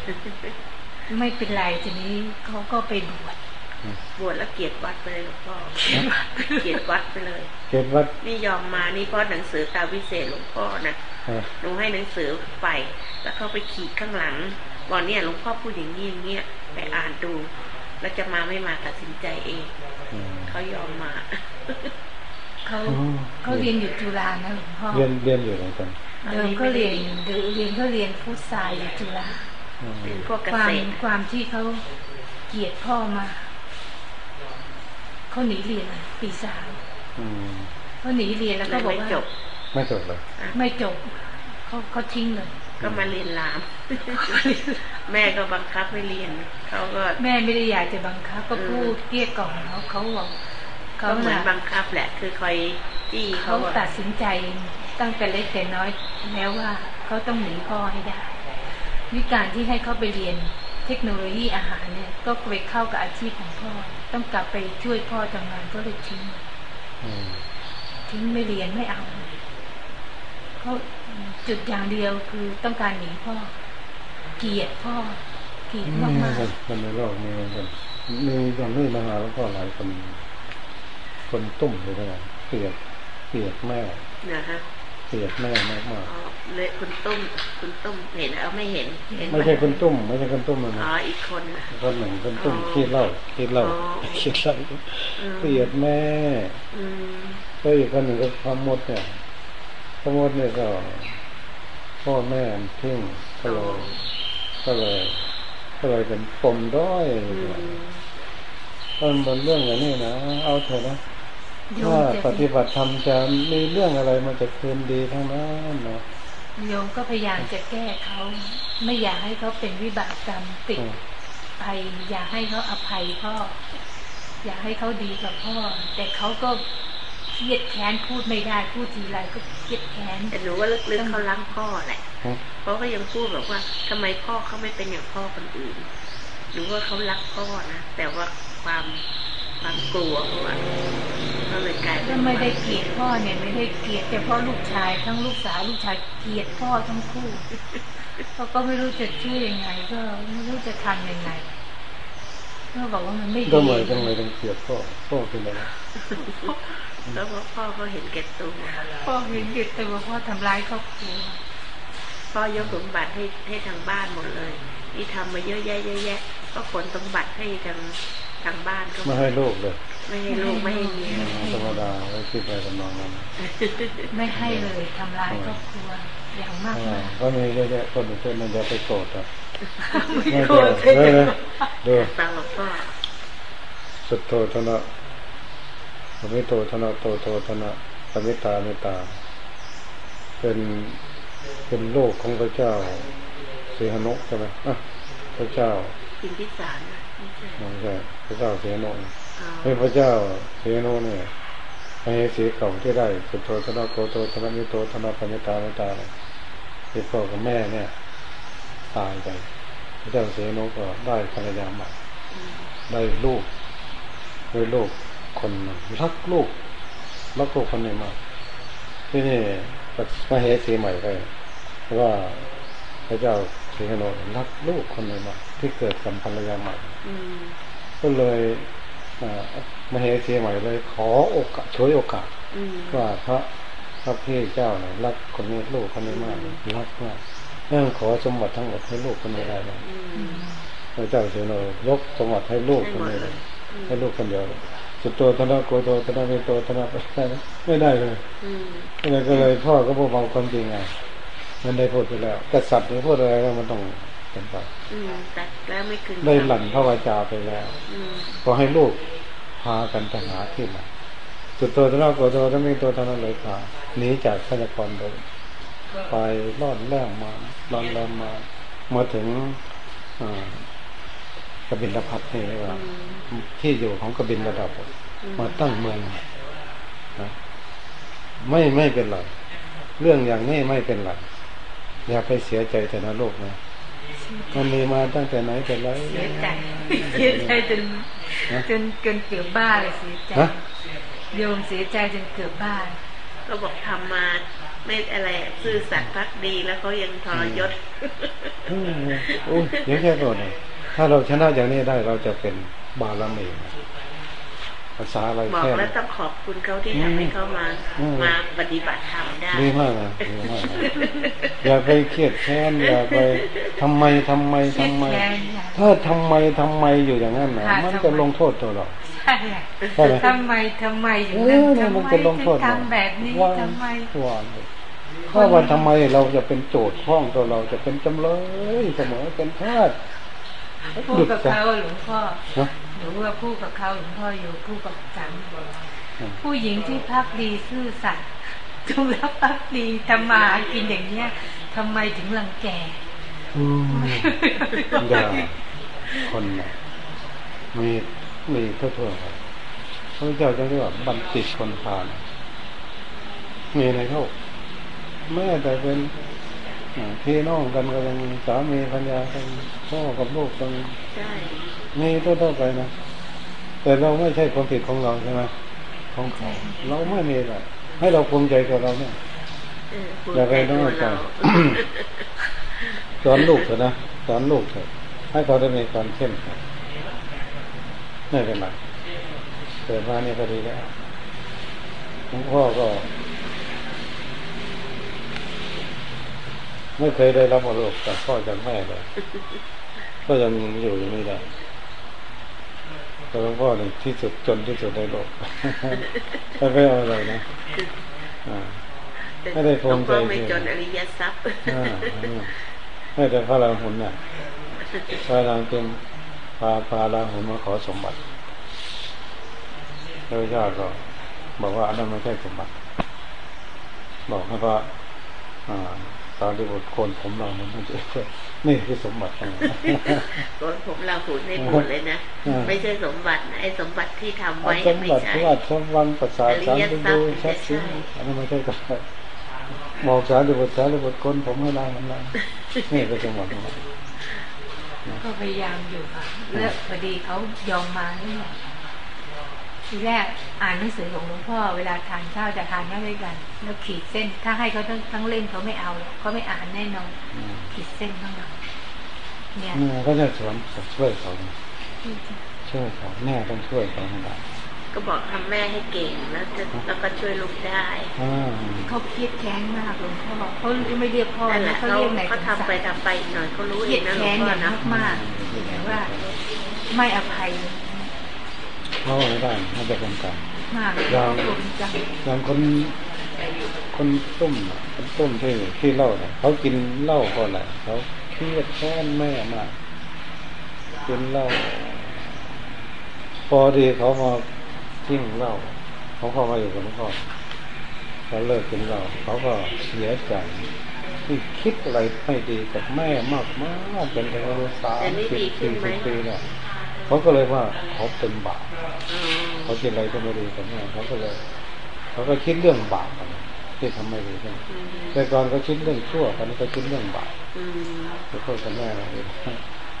ๆไม่เป็นไรทีนี้เขาก็ไปบวชบวชแล้วเกลียดวัดไปเลยหลวงพ่อเกลียดวัดไปเลย เก็บวัดนี่ยอมมานี่เพราะหนังสือตาวิเศษหลวงพ่อนะอ่าหนูให้หนังสือไป แล้วเขาไปขีดข้างหลัง บอกเนี่ยหลวงพ่อพูดอย่างนี้อย่างเงี้ยไปอ่านดู แล้วจะมาไม่มาตัดสินใจเองอืมเขายอมมาเขาอืมเขาเรียนอยู่จุฬานะหลวงพ่อเรียนเรียนอยู่เหมือนกันเดิมก็เรียนเดิมเรียนก็เรียนฟุตไซด์อยู่จุฬาอืมเป็นพวกเกควาษมตรความที่เขาเกลียดพ่อมาเขาหนีเรียนเลยปีสามอืมเขาหนีเรียนแล้วเลก็ยบอกไม่ว่าจบไม่จบเลยไม่จบเขาเขาทิ้งเลย ก็มาเรียนราม แม่ก็บังคับให้เรียนเขาก็แม่ไม่ได้อยากจะบังคับก็เออพูดเกลี้ยกล่อมเขาเขาบอกเขาเขาเหมือนน่ะบังคับแหละ คือคอยจี้เขาเขาอะตัดสินใจตั้งแต่เล็กแต่น้อยแล้วว่าเขาต้องหนีพ่อให้ได้วิการที่ให้เขาไปเรียนเทคโนโลยีอาหารเนี่ยก็ไปเข้ากับอาชีพของพ่อ ต้องกลับไปช่วยพ่อทำงานก็เลยทิ้งอืมทิ้งไม่เรียนไม่เอา เขาจุดอย่างเดียวคือต้องการหนีพ่อ เกลียดพ่อเกลียดมีมากเหมือนมากกันคนในโลกมีเหมือนกันมีอย่างนี้มาหาหลวงพ่อหลายคนคนตุ่มเลยนะเกลียดเกลียดแม่นะฮะเกลียดแม่มากมากอ๋อเลยคุณตุ้มคุณตุ้มเห็นเอาไม่เห็นเห็นๆไม่ใช่คนตุ่มไม่ใช่คนตุ่มนะอ๋ออีกคนนะคนหนึ่งคนตุ่มอ๋อคิดเหล้าคิดเหล้าอ๋อคิดเหล้าอืมเกลียดแม่อืมก็อีกคนหนึ่งก็พมดเนี่ย พมดเนี่ยก็ พ่อแม่ทิ้งก็เลยก็เลยก็เลยเป็นปมด้อยอืมมันเป็นเรื่องอย่างนี้นะเอาเถอะนะโยถ้ามจะปฏิบัติธรรมจะมีเรื่องอะไรมันจะคืนดีทั้งนั้นเนาะโยมก็พยายามจะแก้เขาไม่อยากให้เขาเป็นวิบากกรรมติดอืมภัยอยากให้เขาอภัยพ่อ อยากให้เขาดีกับพ่อ แต่เขาก็ เครียดแค้นพูดไม่ได้พูดทีไรก็เครียดแค้นแต่หนูว่าลึกๆเขารักพ่อแหละฮะเขาก็ยังพูดแบบว่าทำไมพ่อเขาไม่เป็นอย่างพ่อคนอื่นหรือว่าเขารักพ่อนะแต่ว่าความความกลัวเขาอะก็เลยกลายเป็ก็นไม่ได้เกลียดพ่อเนี่ยไม่ได้เกลียดแต่พ่อลูกชายทั้งลูกสาวลูกชายเกลียดพ่อทั้งคู่เขาก็ไม่รู้จะช่วยยังไง ก็ไม่รู้จะทำยังไงก็บอกว่ามันไม่ดีก็เหมือนจังเลยต้องเกลียดพ่อพ่อเป็นอะไร แล้วเพราะพ่อเขาเห็นแก่ตัวพ่อเห็นเด็กแต่ว่าพ่อทำร้ายครอบครัวพ่อยกสมบัติให้ให้ทางบ้านหมดเลย ที่ทำมาเยอะแยะเยอะแยะ ก็ขนสมบัติให้ทางทางบ้านก็ไม่ให้ลูกเลยใไม่ให้ลูกไม่ให้เมียธรรมดาไว้คิดไปกับน้องนั้นไม่ให้เลยทำร้ายครอบครัวอย่างมากอ่ามากก็มีเยอะแยะคนอื่นมันจะไปโกรธอะไม่ไม่โกโกรรธธเลยนะดูฟังหลวงพ่อสุดโทธนะ ปมิโตธนะโตโทธนะปมิตาเมตตา เป็นเป็นโลกของพระเจ้าสีหนุใช่ไหมอะพระเจ้ากินพิสารนะไม่ใช่ไม่ใช่พระเจ้าสีหนุอ๋อให้พระเจ้าสีหนุเนี่ยให้สีเก่าที่ได้สุดโทธนะโตโทธนะมิโตธนะปมิตาเมตตาเนี่ยที่พ่อกับแม่เนี่ย ตายไปพระเจ้าสีหนุก็ได้ภรรยาใหม่อืมได้ลูกได้ลูก คนหนึ่งรักลูกรักลูกคนหนึ่งมากที่นี่มาเหสีใหม่ไปว่าพระเจ้าสีหนนรักลูกคนหนึ่งมากที่เกิดกับภรรยาใหม่อืมก็เลยอ่ามาเหสีใหม่เลย ขอโอกาสช่วยโอกาสอืมว่าพระพระพี่เจ้าเนี่ยรักคนนี้ลูกคนนี้มากเลยรักมากเรื่องขอสมบัติทั้งหมดให้ลูกคนนี้ได้เลยอือืมมพระเจ้าเสนอยกสมบัติให้ลูกให้คนหมดนี้เลเลยยอืมให้ลูกคนเดียว สุดโตธนะโกโตธนะเมโตธนะไปได้ไหมไม่ได้เลยอืมก็เลยก็เลยพ่อก็พูดเบาความจริงไงมันได้พูดไปแล้วกษัตริย์นี่พูดอะไรก็มันต้องเป็นไปอืมแต่แล้วไม่คืนได้หลั่นพระวาจาไปแล้วอืมก็ให้ลูกพากันไปหาที่ใหม่สุดโตธนะโกโตธนะเมโตธนะเลยพาหนีจากพระนครโดยไปรอดแล่มมาลอนแล่มมามาถึงอ่า กบินพัทนี่เรียกว่าอืมที่อยู่ของกบินระดับอืมมาตั้งเมืองใหม่นะไม่ไม่เป็นไรเรื่องอย่างนี้ไม่เป็นไรอย่าไปเสียใจแต่นะโลกนะมันมีมาตั้งแต่ไหนแต่ไรเสียใจเสียใจจนจนเกินเกือบบ้าเลยเสียใจฮะโยมเสียใจจนเกือบบ้าก็บอกทำมาไม่อะไรอะซื่อสัตย์พักดีแล้วเขายังทรยศอืมโอ้ยเดี๋ยวแค่ก่อนนะ ถ้าเราชนะอย่างนี้ได้เราจะเป็นบารมีภาษาอะไรบอกแค่แล้วต้องขอบคุณเขาที่ทำให้เขามาอืมมาปฏิบัติธรรมได้ดีมากนะดีมากนะอย่าไปเครียดแค้นอย่าไปทำไมทำไมทำไมเครียดแค้นอย่าถ้าทำไมทำไมอยู่อย่างนั้นนะค่ะมันทำไมจะลงโทษตัวเราใช่อะใช่ไหมทำไมทำไมอยู่เอนั่นอเนี่ยทำมันไมจะลงโทถึษงเราทำแบบนี้ว่าทำไมว่าถ้าวันทำไมเราจะเป็นโจทย์ข้องตัวเราจะเป็นจำเลยเสมอเป็นทาส พูดกับเขาหลวงพ่อนะหรือว่าพูดกับเขาหลวงพ่ออยู่พูดกับจันอืมผู้หญิงที่พักดีซื่อสัตย์จงรับพักดีทำมาหากินอย่างเนี้ยทำไมถึงรังแกอืมอย่าคนน่ะมีมีทั่วๆไปพระเจ้าจะเรียกว่าบัณฑิตคนพาลมีในโลกแม้แต่เป็นอ่า พี่น้องกันก็ยังมีสามีภรรยากันพ่อกับลูกกันใช่มีทั่วๆไปนะแต่เราไม่ใช่ความผิดของเราใช่ไหมของเขาเราไม่มีอะไรให้เราภูมิใจตัวเราเนี่ยเออภูมิอย่าไปใจน้ตัอวยใจเราสอนลูกเถอะนะสอนลูกเถอะให้เขาได้มีความเข้มแข็งไม่เป็นไรเกิดมาเนี่ยก็ดีแล้วหลวงพ่อก็ ไม่เคยได้รับมรดกจากพ่อจากแม่เลยก็ยังอยู่อย่างนี้ได้แต่หลวงพ่อเนี่ยที่สุดจนที่สุดในโลกไม่ไปเอาอะไรนะอ่าไม่ได้ภูมิใจหลวงพ่อไม่จนอริยทรัพย์อ่าไม่แต่พระราหุลน่ะพระราหุลพาพาราหุลมาขอสมบัติพระเจ้าก็บอกว่าอันนั้นไม่ใช่สมบัติ บอกให้พระ อ่าสารีบุตรโคนผมเรามันไม่ใช่นี่คือสมบัติของเราโกนผมเราหูในพูดเลยนะอ่าไม่ใช่สมบัตินะไอ้สมบัติที่ทำเอาไว้สมไม่บัติใช่ที่ว่าสมวันประสาทสารไปดูชัดสิใช่อันนั้นไม่ใช่ก็ได้บอกสารีบุตรสารีบุตรโคนผมให้ได้มันได้นี่คือสมบัติของเราก็พยายามอยู่ค่ะเลือกพอดีเขายอมมานี่แหละ ทีแรกอ่านหนังสือของหลวงพ่อเวลาทานข้าวจะทานข้าวด้วยกัน แล้วขีดเส้น ถ้าให้เขาทั้งทั้งเล่มเขาไม่เอาหรอกเขาไม่อ่านแน่นอนอืมขีดเส้นข้างหลังเนี่ยแม่ก็จะสอนช่วยเขานะช่วยเขาแม่ต้องช่วยเขาให้ได้ก็บอกทำแม่ให้เก่งแล้วจะแล้วก็ช่วยลูกได้อ่าเขาเครียดแค้นมากหลวงพ่อเขาไม่เรียกพ่อนั่นแหนะละเขาเขาเรียกไหนเขาทำไปทำไปอีกหน่อยเขารู้เคเอรียงดนะหลวแค้งนพ่ออย่างนะมากๆแต่ว่าไม่อภัยค เขาไม่ได้มันจะเป็นกรรมมากยาวกลมจังอย่างคนคนตุ้มน่ะคนตุ้มที่ที่เหล้าเนี่ยเขากินเหล้าก่อนแหละเขาเครียดแค้นแม่มากกินเหล้าพอดีเขามาทิ้งเหล้าเขาเข้ามาอยู่กับหลวงพ่อเขาเลิกกินเหล้าเขาก็เสียใจที่คิดอะไรไม่ดีกับแม่มากมากๆเป็นไปได้สามแต่นี่สิบดีขึ้สี่นไหมสิบปีแล้ว เขาก็เลยว่าเขาเป็นบาปอ๋อเขาคิดอะไรก็ไม่ดีกับแม่เขาก็เลยเขาก็คิดเรื่องบาปกันที่ทำไม่ดีกันอืมแต่ก่อนก็คิดเรื่องชั่วตอนนี้ก็คิดเรื่องบาปอืมไปโทษกับแม่เราเลย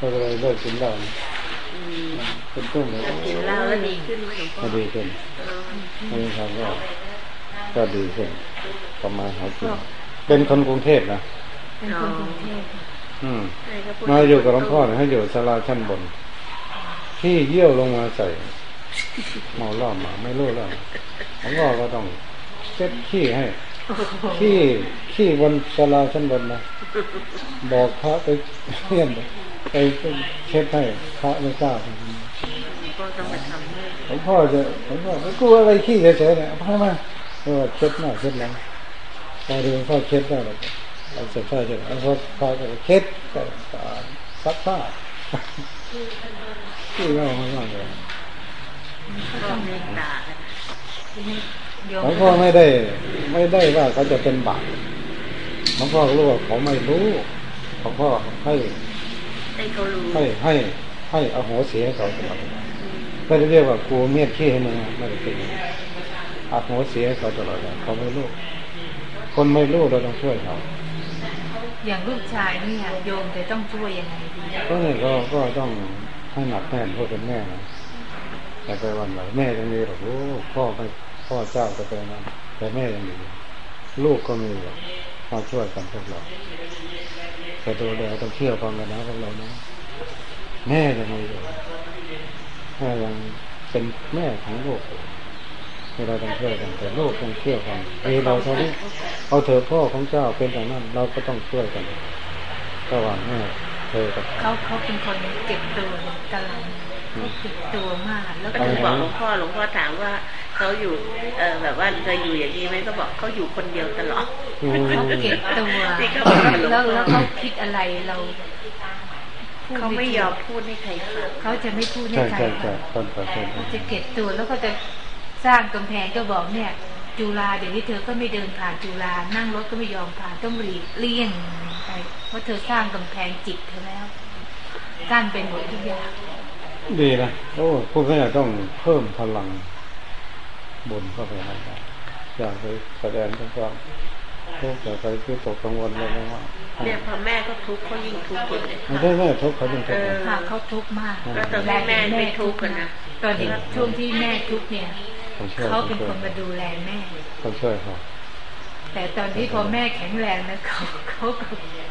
ก็เลยเลิกกินเหล้านะอืมเป็นตุ้มเลยแต่กินเหล้าแล้วดีขึ้นไหมหลวงพ่อก็ดีขึ้นอ๋ออันนี้ครับก็ก็ดีขึ้นประมาณหากินเป็นคนกรุงเทพนะเป็นคนกรุงเทพอืมใช่ก็พูดมาอยู่กับหลวงพ่อเนี่ยให้อยู่ศาลาชั้นบน ที่เยี่ยวลงมาใส่เมาล้ามาไม่รู้แล้วหลวงพ่อก็ต้องเช็ดขี้ให้ขี้ขี้บนศาลาชั้นบนนะบอกพระไปเยี่ยมไปเช็ดให้พระไม่กล้าก็ต้องมาทำให้หลวงพ่อจะหลวงพ่อไม่กลัวอะไรขี้เฉยๆเนี่ยพระมาเออเช็ดหน้าเช็ดหลังพอดีหลวงพ่อเช็ดได้หรอกเอาเสร็จผ้าเช็ดเอพอพอก็เช็ดก็สะอาดซักผ้า ขี้เล่ามากๆเลยก็เมตตากันทีนี้โยมหลวงพ่อไม่ได้ ไม่ได้ว่าเขาจะเป็นบาปหลวงพ่อก็รู้ว่าเขาไม่รู้หลวงพ่อให้ให้เขารู้ให้ให้ให้อโหสิให้เขาตลอดเวลาไม่ได้เรียกว่ากูเมียดขี้ให้มึงนะไม่ได้เป็นอย่างนั้นอโหสิให้เขาตลอดเวลาเขาไม่รู้คนไม่รู้เราต้องช่วยเขาอย่างลูกชายเนี่ยโยมจะต้องช่วยยังไงดีก็เนี่ยก็ก็ต้อง ให้หนักแน่นพูดเป็นแม่นะแต่ไปวันไหนแม่ยังมีหรอกโอ้พ่อไม่พ่อเจ้าก็เป็นนั่นแต่แม่ยังมีลูกก็มีหรอกมาช่วยกันพวกเราแต่ดูแลต้องเชื่อฟังกันนะพวกเรานะแม่ยังมีอยู่แม่ยังเป็นแม่ของลูกเราต้องช่วกันแต่ลูกต้องเชื่อฟังเอเราเท่านี้เอาเถอะพ่อของเจ้าเป็นอย่างนั้น เราก็ต้องช่วยกันระหว่างแม่ เธอกับเขาเขาเป็นคนเก็บตัวตลอดเขาเก็บตัวมาก แล้วก็ก็ถึงบอกหลวงพ่อหลวงพ่อถามว่าเขาอยู่เออแบบว่าเคยอยู่อย่างนี้ไหมก็บอกเขาอยู่คนเดียวตลอดอืมเขาเก็บตัวนี่ก็บอกกับหลวงแล้วพ่อแล้วเขาคิดอะไรเราพูดเขาไม่ถูกยอมพูดให้ใครฟังเขาจะไม่พูดให้ใช่ใครใช่ฟัใช่งต้นประเทศเขาจะเก็บตัวแล้วก็จะสร้างกำแพงก็บอกเนี่ย จุฬาเดี๋ยวนี้เธอก็ไม่เดินผ่านจุฬานั่งรถก็ไม่ยอมผ่านต้องหลีกเลี่ยงไปเพราะเธอสร้างกำแพงจิตเธอแล้วกั้นเป็นหมดทุกอย่างดีนะโอ้พวกนี้ต้องเพิ่มพลังบนเข้าไปให้ได้อยากไปแสดงถึงความทุกข์อยากไปคือตกกังวลอะไรไม่ว่าเนี่ยพอแม่ก็ทุกข์เขายิ่งทุกข์เลยไม่ใช่แม่ทุกข์เขาเป็นทุกข์เออค่ะเขาทุกข์มากก็ตอนที่แม่ไม่ทุกข์อะนะตอนเห็นช่วงที่แม่ทุกข์เนี่ยต้องช่วย เขาต้องเป็นช่ควยนมาดูแลแม่ต้องช่วยเขาแต่ตอนที่พอแม่แข็งแรงนะเขาเขาก็ไม่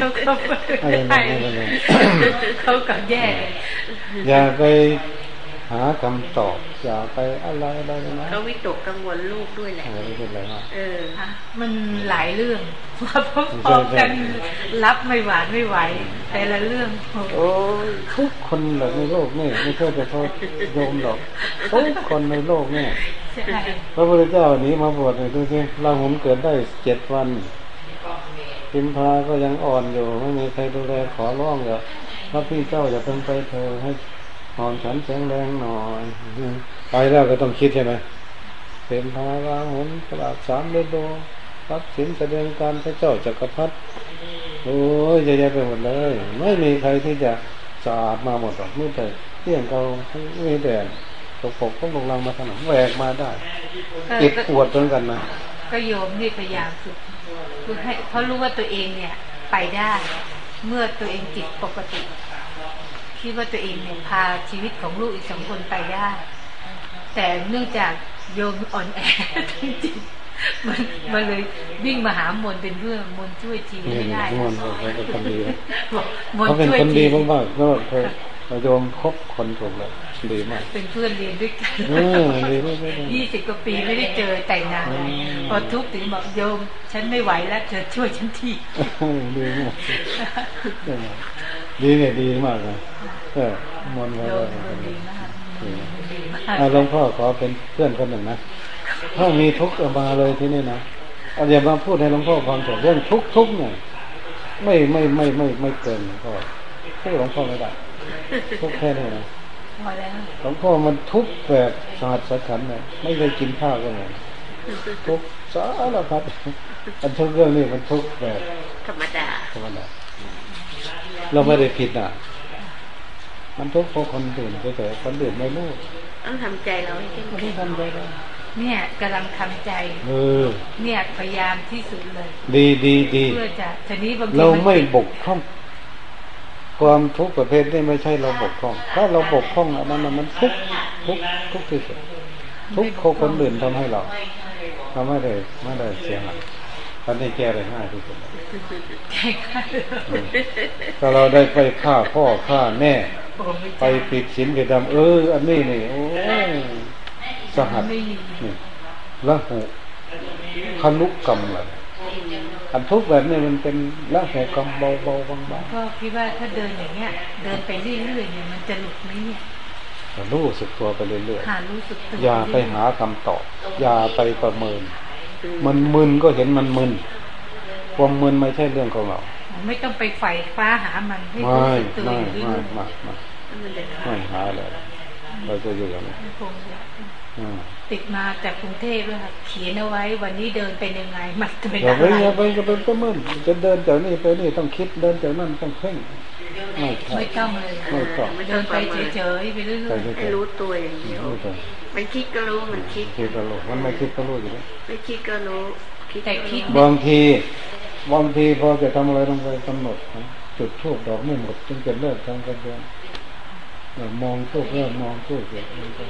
เขาก็ไม่ได้ไม่ไม่ไม่เขาก็แย่อย่าไป หาคำตอบอย่าไปอะไรอะไรนะเขาวิตกกังวลลูกด้วยแหละอะไรไม่เป็นไรมากเออค่ะมันหลายเรื่องว่าพร้อมๆกันรับไม่หวานไม่ไหวแต่ละเรื่องโอ้โหโอ้ยทุกคนเลยในโลกนี่ไม่ใช่แต่พอโยมหรอกทุกคนในโลกนี่ใช่พระพุทธเจ้าหนี้มาบวชเลยดูสิเราผมเกิดได้เจ็ดวันพิมพาก็ยังอ่อนอยู่ไม่มีใครดูแลขอร้องอย่าพระพี่เจ้าอย่าเพิ่งไปเธอให้ อ่อนฉันแข็งแรงหน่อยไปแล้วก็ต้องคิดใช่ไหมพิมพาลาหนตลาดสามฤดูรับสินแสดงการพระเจ้าจักรพรรดิโอ้ยเยอะแยะไปหมดเลย ไม่มีใครที่จะสะอาดมาหมดหรอกไม่แต่เที่ยงเขาไม่แดดตกปกต้องลงรังมาถนนแหวกมาได้ก็ติดปวดเหมือนกันนะก็โยมนี่พยายามฝึกฝึกให้เพราะรู้ว่าตัวเองเนี่ยไปได้ เมื่อตัวเองจิตปกติ คิดว่าตัวเองเนี่ยพาชีวิตของลูกอีกสองคนไปได้ แต่เนื่องจากโยมอ่อนแอทั้งจิตมันมันเลยวิ่งมาหามนต์เป็นเพื่อนมนต์ช่วยชีวิตนี่ไม่ได้มนต์เขาเป็นคนดีนะบอกมนเขาต์เป็นช่วยคนชีดีวิตมากๆก็เธอเราโยมคบคนถูกแล้วดีมาก เป็นเพื่อนเรียนด้วยกันเออดีมากเลยยี่สิบกว่าปีไม่ได้เจอแต่งงานอืมพอทุกข์ถึงบอกโยม ฉันไม่ไหวแล้วเธอช่วยฉันทีดีมาก ดีเนี่ยดีมากนะเออมนต์เขาโยก็มเป็นคนดีดีมากดีมากอ่าหลวงพ่อขอเป็นเพื่อนคนหนึ่งนะถ้ามีทุกข์เอามาเลยที่นี่นะเอาอย่ามาพูดให้หลวงพ่อฟังแต่เรื่องทุกข์ทุกข์เนี่ยไม่ไม่ไม่ไม่ไม่เกินหลวงพ่อพูดหลวงพ่อไม่ได้ทุกข์แค่นี้นะพอแล้วหลวงพ่อมันทุกข์แบบสหัสสขันธ์เลยไม่เคยกินข้าวก็เลยทุกข์สารพัดอันทุกเรื่องนี้มันทุกข์แบบธรรมดาธรรมดา เราไม่ได้ผิดอะ มันทุกข์เพราะคนอื่นเฉยๆคนอื่นไม่รู้ต้องทำใจเราให้เข้มไม่แข็ได้งทำใจได้เนี่ยกำลังทำใจเออเนี่ยพยายามที่สุดเลย ดีดีดีเพื่อจะทีนี้บางทีเราไม่นบกพร่องความทุกข์ประเภทนี้ไม่ใช่เราบกพร่อง ถ้าเราบกพร่องอันนั้นน่ะมันทุกข์ทุกข์ทุกข์ที่สุดทุกข์ของคนอื่นทำให้เราเราไม่ได้ไม่ได้เสียหาย อันนี้แก้ได้ง่ายที่สุดแก้ไขอืมถ้าเราได้ไปฆ่าพ่อฆ่าแม่โอ้ไม่ไปใช่ผิดศีลผิดธรรมเออ อันนี้นี่โอ้ยสหัสไม่มีนี่ละหุคนุกรรมเลยอันทุกข์แบบนี้มันเป็นละหุกรรมเบาๆบางๆก็คิดว่าถ้าเดินอย่างเงี้ย เดินไปเรื่อยๆเนี่ยมันจะหลุดไหมเนี่ยแต่รู้สึกตัวไปเรื่อยหารู้สึกตัวๆอย่าไปหาคำตอบ อย่าไปประเมินอื มันมึนก็เห็นมันมึนความมึนไม่ใช่เรื่องของเรา ไม่ต้องไปไฝ่ฟ้าหามันให้ไม่รู้สึกตัวไม่อยู่เรื่ไม่อยไม่ไม่มันเดินไม่หาเลยเราจะอยู่อย่างนี้ๆคงจะอืมติดมาจากกรุงเทพเลยค่ะเขียนเอาไว้วันนี้เดินเป็นยังไงมันจะเป็นอย่าอะไปไรอย่าไปจะเป็นประเมินจะเดินจากนี่ไปนี่ต้องคิดเดินจากนั่นต้องเพ่งไม่ใช่ไม่ต้องเลยไม่ต้องเดินไปเฉยๆไปเรื่อยไปเฉให้ยรู้ตัวอย่างเดียว ๆรู้ตัวมันคิดก็รู้มันคิดคิดก็รู้มันไม่คิดก็รู้อยู่แล้วไม่คิดก็รู้คิดๆแต่คิดบางทีบางทีพอจะทำอะไรต้องไปกำหนดนะจุดทูบดอกไม่หมดจึงจะเลิกทำกันเดือนเออมองทูบเริ่มมองทูบเสร็จมันก็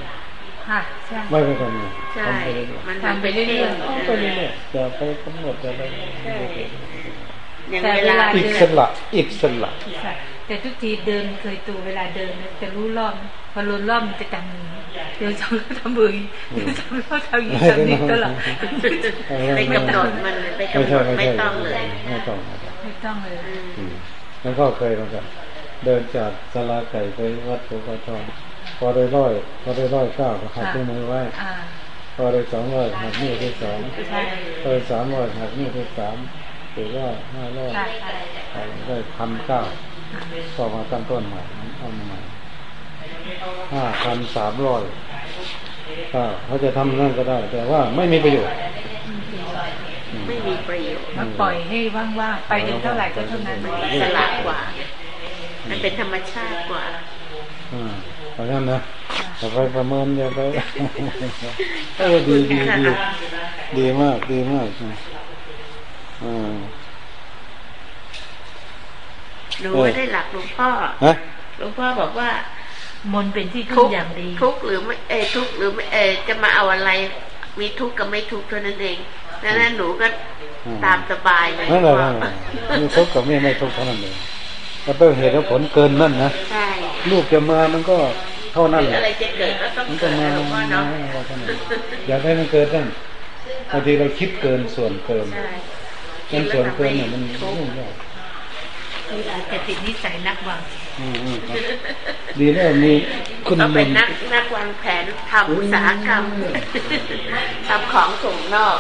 ค่ะใช่ไม่ไปทำไงใช่ทำไปเรื่อยมันทำไปเรื่อยๆๆทำไปเรื่อยๆจะไปกำหนดจะไปอย่างแต่เวเวลาลาอิสระอิสระค่ะ แต่ทุกทีเดินเคยตัวเวลาเดินเนี่ยจะรู้รอบพอรู้รอบมันจะจำมือเดินจำแล้วทำมือเดินจำแล้วทำอย่างนี้จำนี้ตลอดไปกำหนดมันเลยไปไม่กำหนใช่ดไม่ไม่ใช่ต้องเลยไม่ต้องไม่ต้องไม่ต้องเลยอืมอืมแล้วก็เคยเหมือนกันเดินจากสลาไก่ไปวัดโพธิ์กระทองพอได้ร้อยพอได้ร้อยเก้าก็หักนิ้วมือไว้อ่าพอได้สองร้อยหักนิ้วที่สองใช่พอได้สามร้อยหักนิ้วที่สามสี่ร้อยห้าร้อยใช่ใช่ได้พันเก้า ก็มาตั้งต้นใหม่เอามาใหม่ห้าพันสามร้อยก็เขาจะทำนั่นก็ได้ แต่ว่าไม่มีประโยชน์อืมไม่มีประโยชน์มาปล่อยให้ว่างๆไปถึงเท่าไหร่ก็เท่านั้นมันอิสระกว่า มันเป็นธรรมชาติกว่าอ่าเพราะฉะนั้นนะอย่าไปประเมินอย่าไปเออดีดีดีดีมากดีมากนะอ่า หนูไม่ได้หลักหลวงพ่อฮะหลวงพ่อบอกว่ามนต์เป็นที่พึ่ทุงกข์อย่างดี ทุกข์หรือไม่เออทุกข์หรือไม่เออจะมาเอาอะไร มีทุกข์กับไม่ทุกข์เท่านั้นเองดังนั้นหนูก็ตามสบายเลยนั่นแหละนั่นแหละมีทุกข์กับไม่ไม่ทุกข์เท่านั้นเองก็ต้องเหตุและผลเกินนั่นนะใช่ลูกจะมามันก็เท่านั้นแหละอะไรจะเกิดก็ต้องมันก็เกิดมานะหลวงพ่อเนาะเท่านั้นอยากให้มันเกิดนั่นบางทีเราคิดเกินส่วนเกินใช่เกินส่วนเกินเนี่ยมันทุกยุ่งข์ยาก คืออาจจะติดนิสัยนักวางอืมอืมครับดีแล้วมีคุณก็มเป็นนต์นักนักวางแผนทำอุตสาหกรรมทำของส่งนอก